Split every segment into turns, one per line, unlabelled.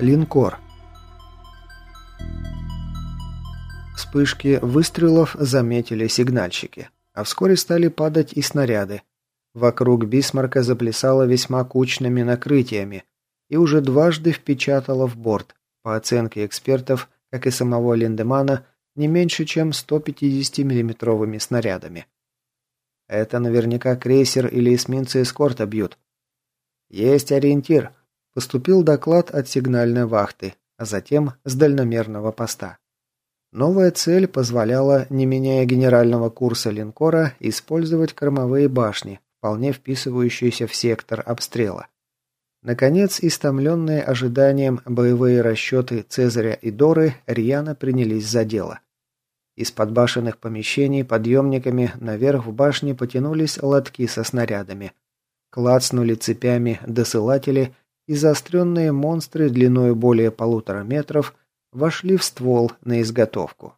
Линкор. Вспышки выстрелов заметили сигнальщики, а вскоре стали падать и снаряды. Вокруг Бисмарка заплясало весьма кучными накрытиями и уже дважды впечатало в борт, по оценке экспертов, как и самого Линдемана, не меньше, чем 150 миллиметровыми снарядами. Это наверняка крейсер или эсминцы эскорта бьют. Есть ориентир, Поступил доклад от сигнальной вахты, а затем с дальномерного поста. Новая цель позволяла, не меняя генерального курса линкора, использовать кормовые башни, вполне вписывающиеся в сектор обстрела. Наконец, истомленные ожиданием боевые расчеты Цезаря и Доры рьяно принялись за дело. Из подбашенных помещений подъемниками наверх в башне потянулись лотки со снарядами. Клацнули цепями досылатели и заостренные монстры длиной более полутора метров вошли в ствол на изготовку.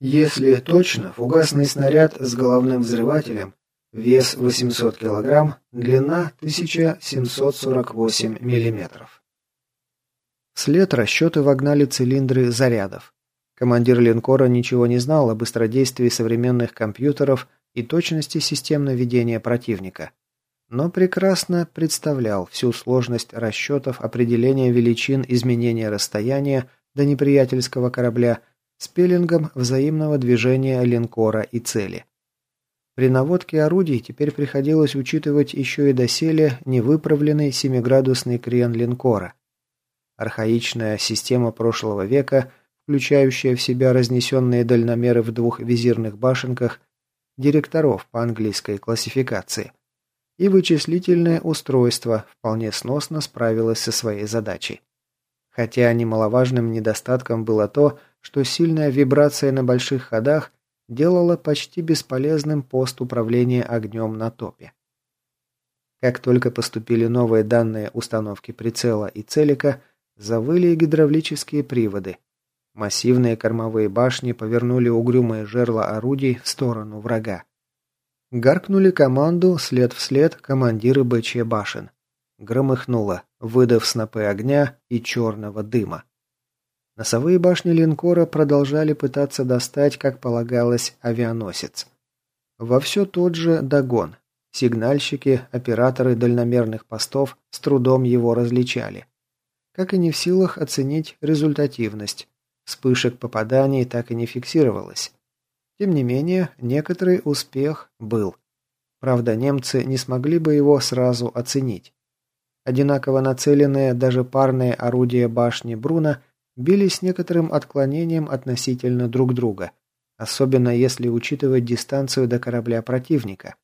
Если точно, фугасный снаряд с головным взрывателем, вес 800 кг, длина 1748 мм. Вслед расчеты вогнали цилиндры зарядов. Командир линкора ничего не знал о быстродействии современных компьютеров и точности систем наведения противника но прекрасно представлял всю сложность расчетов определения величин изменения расстояния до неприятельского корабля с пеленгом взаимного движения линкора и цели. При наводке орудий теперь приходилось учитывать еще и доселе невыправленный семиградусный крен линкора. Архаичная система прошлого века, включающая в себя разнесенные дальномеры в двух визирных башенках, директоров по английской классификации – и вычислительное устройство вполне сносно справилось со своей задачей. Хотя немаловажным недостатком было то, что сильная вибрация на больших ходах делала почти бесполезным пост управления огнем на топе. Как только поступили новые данные установки прицела и целика, завыли гидравлические приводы. Массивные кормовые башни повернули угрюмые жерла орудий в сторону врага. Гаркнули команду след вслед командиры БЧ башен. Громыхнуло, выдав снопы огня и черного дыма. Носовые башни линкора продолжали пытаться достать, как полагалось, авианосец. Во все тот же догон. Сигнальщики, операторы дальномерных постов с трудом его различали. Как и не в силах оценить результативность. Вспышек попаданий так и не фиксировалось. Тем не менее, некоторый успех был. Правда, немцы не смогли бы его сразу оценить. Одинаково нацеленные даже парные орудия башни Бруна били с некоторым отклонением относительно друг друга, особенно если учитывать дистанцию до корабля противника.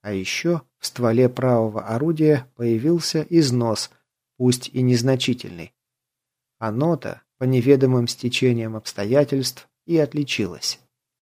А еще в стволе правого орудия появился износ, пусть и незначительный. Оно-то, по неведомым стечениям обстоятельств, и отличилось.